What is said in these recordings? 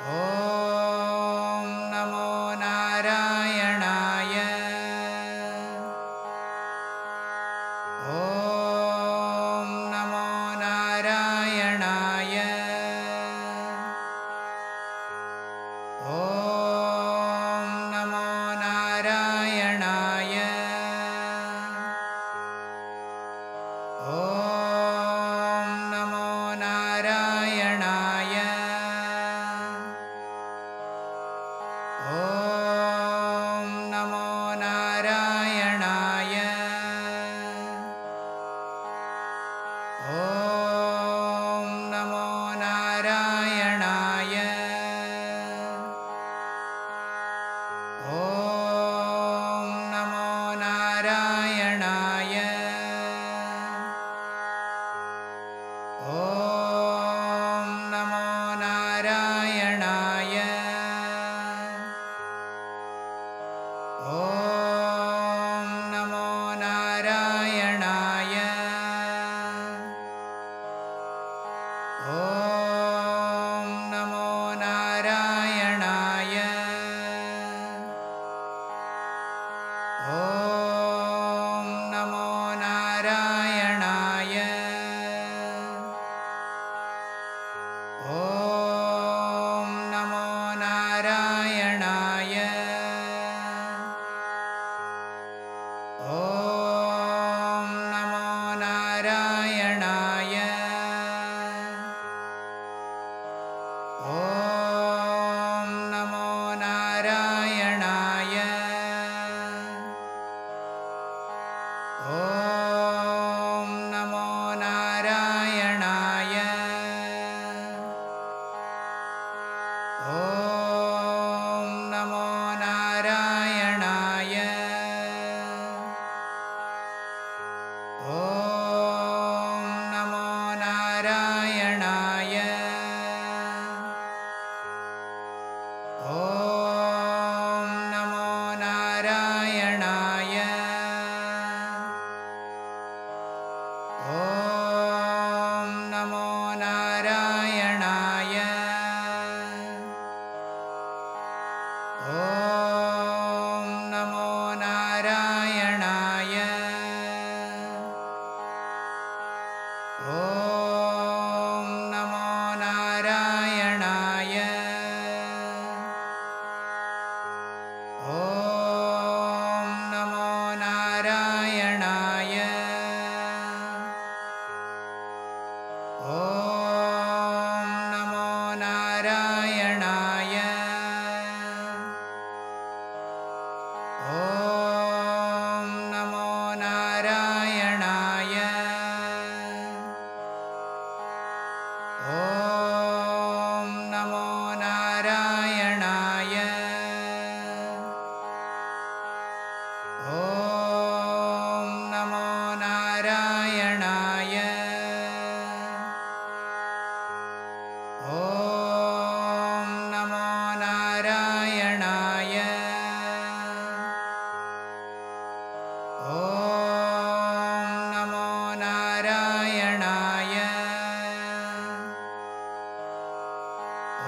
Oh.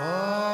Oh.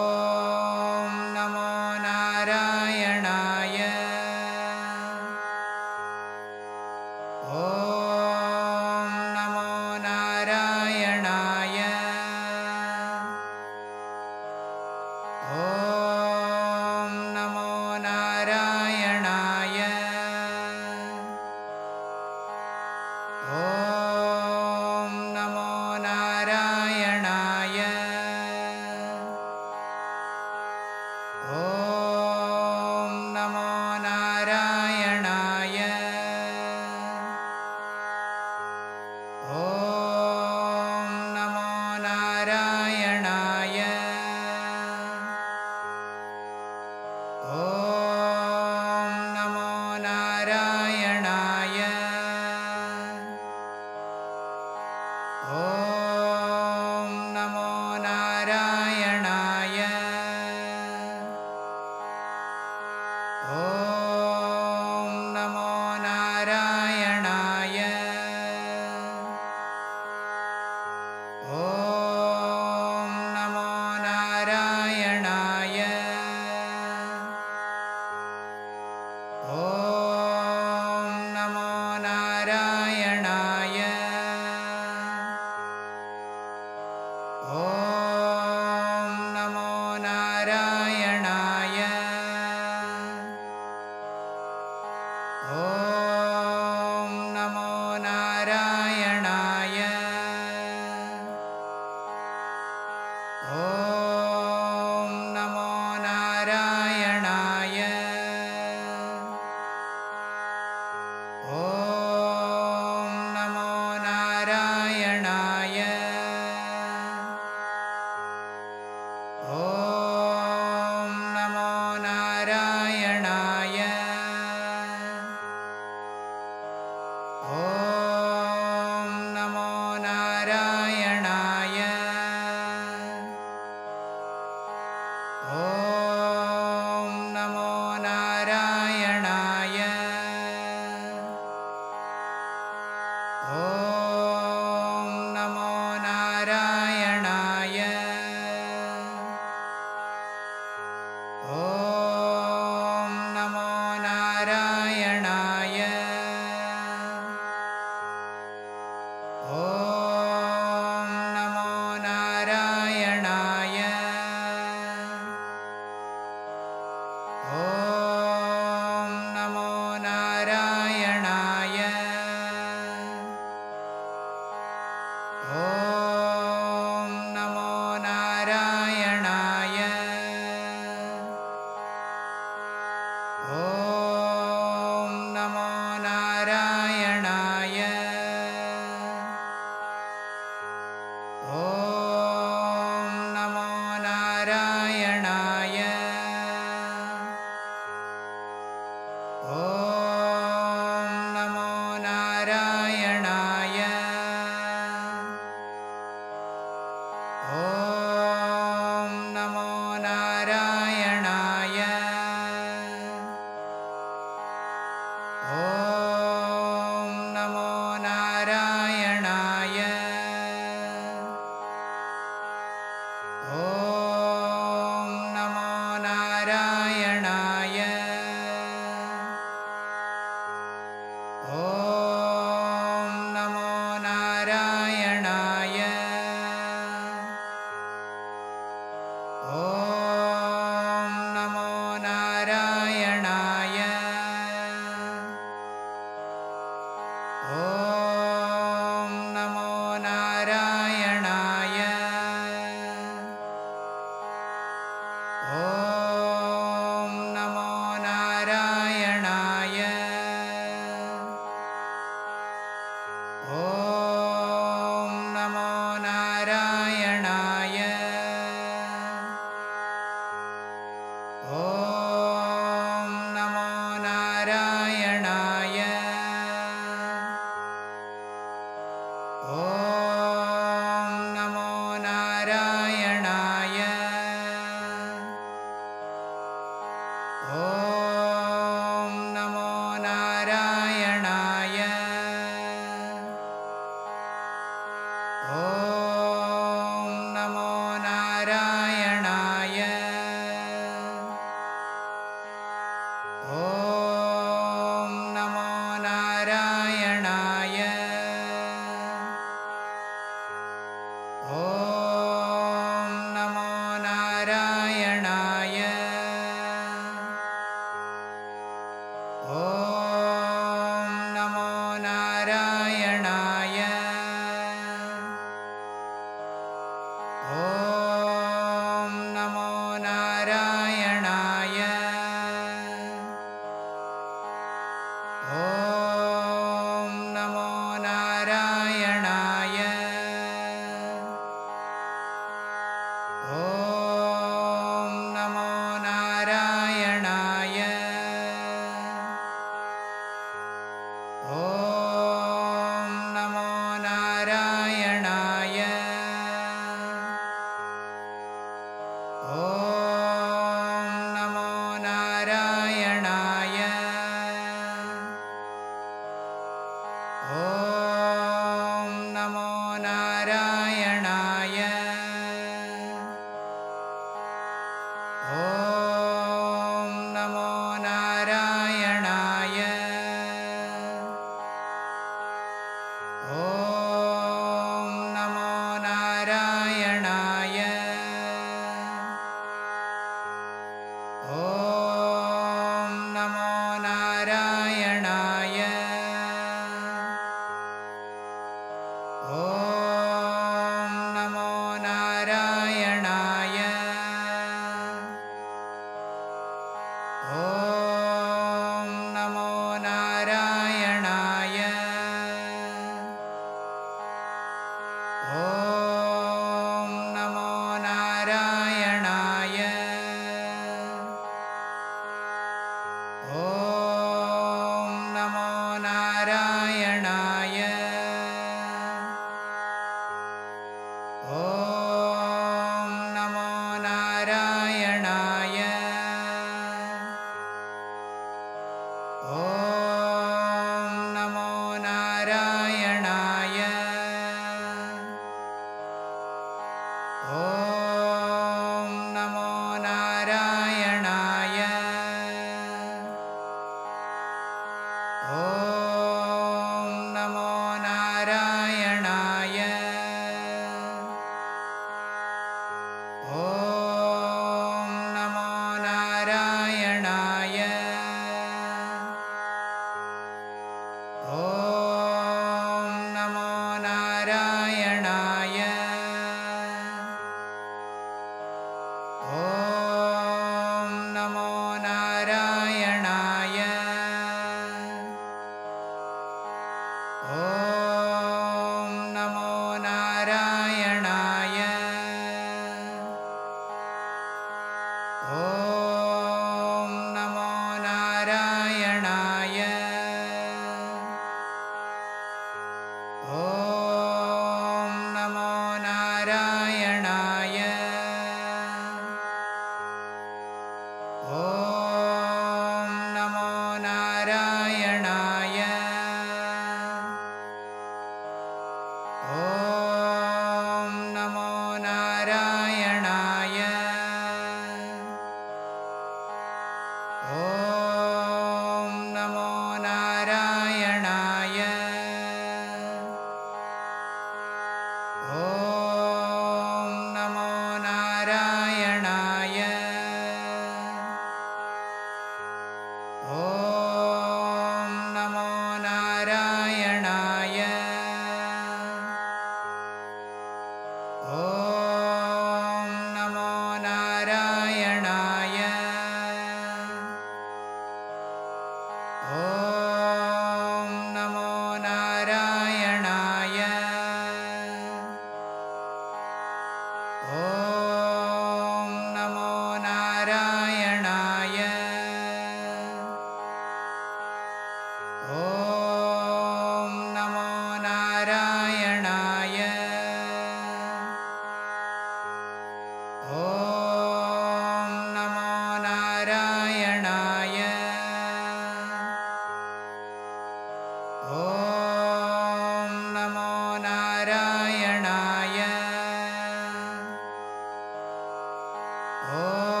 Oh.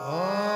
Oh.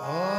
Oh.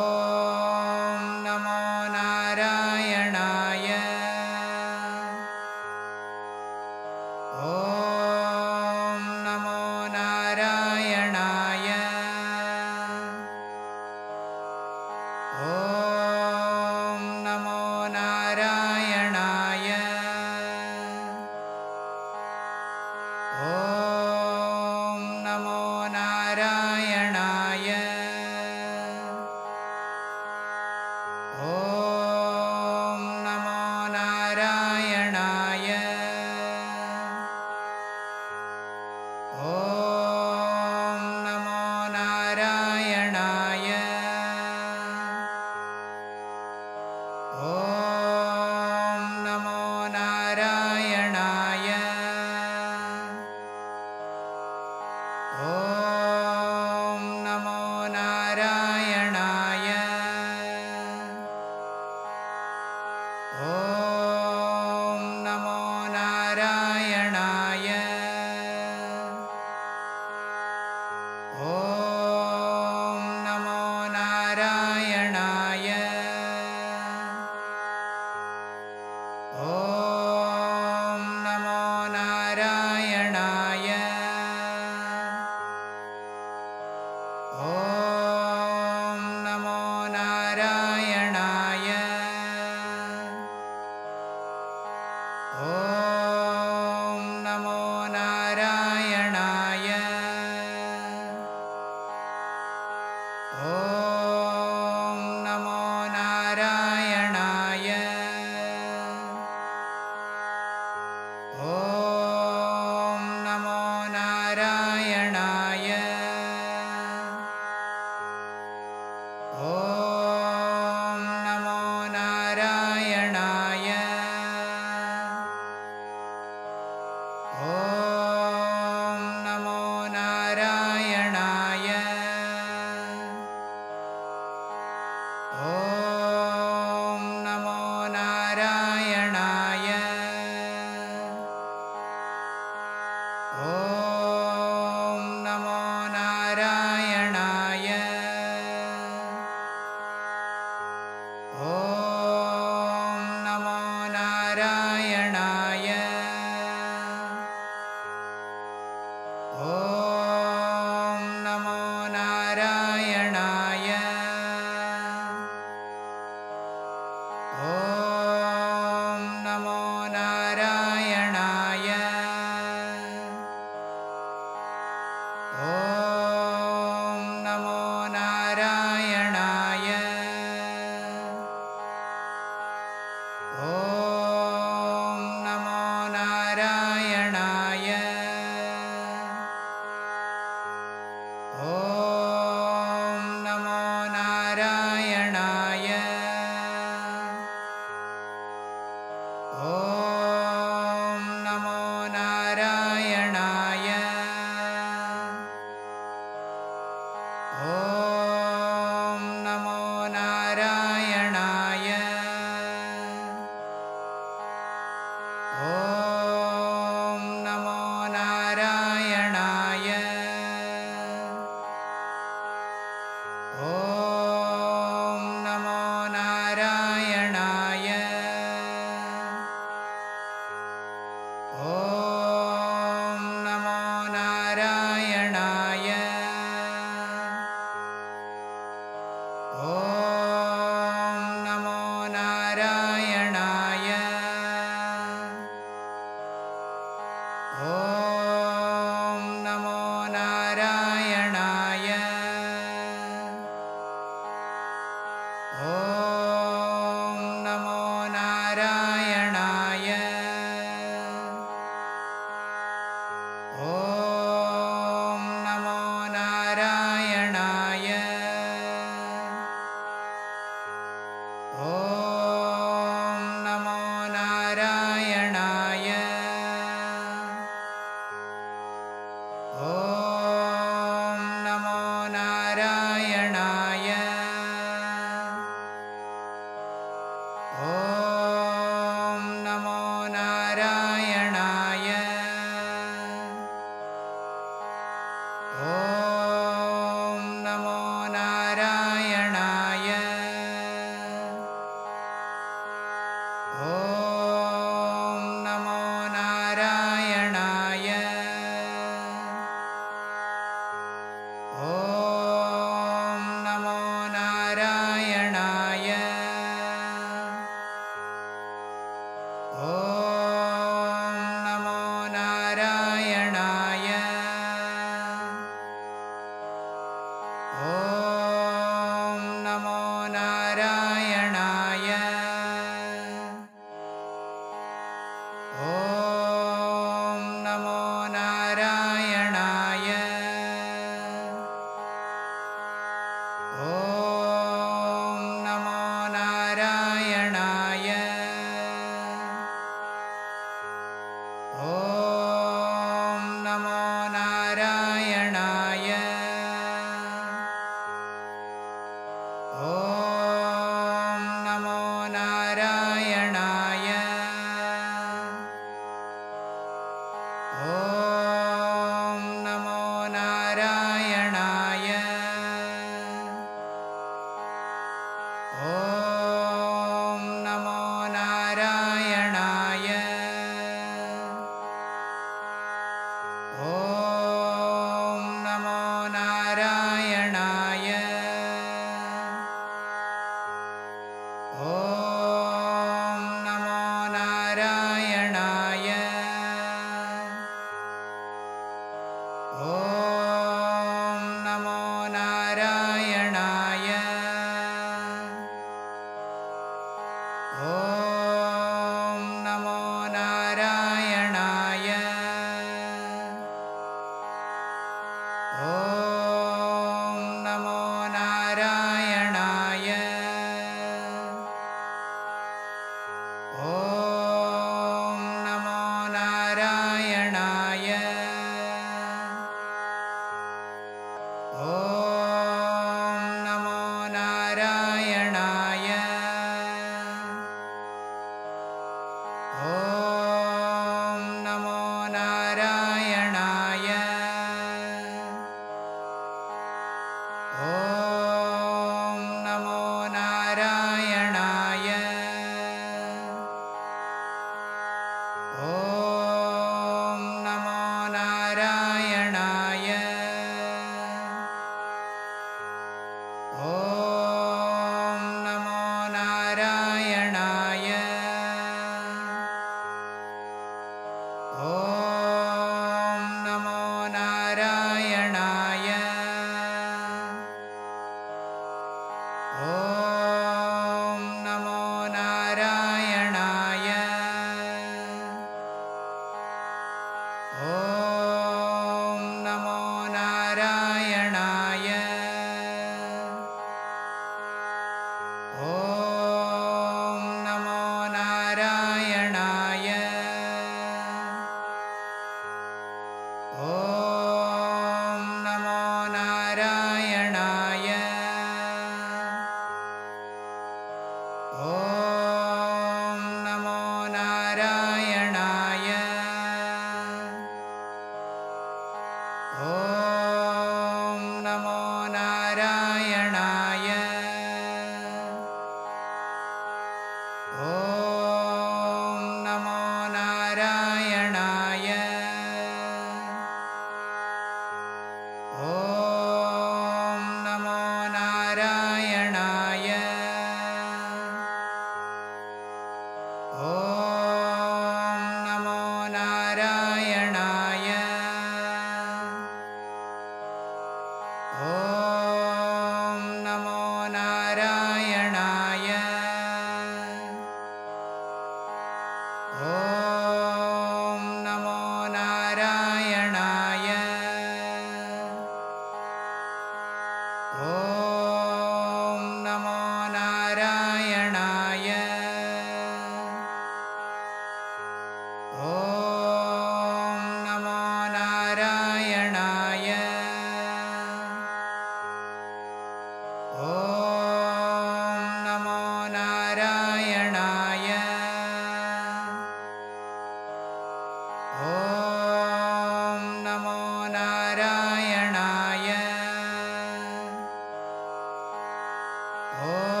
Oh.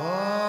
Oh.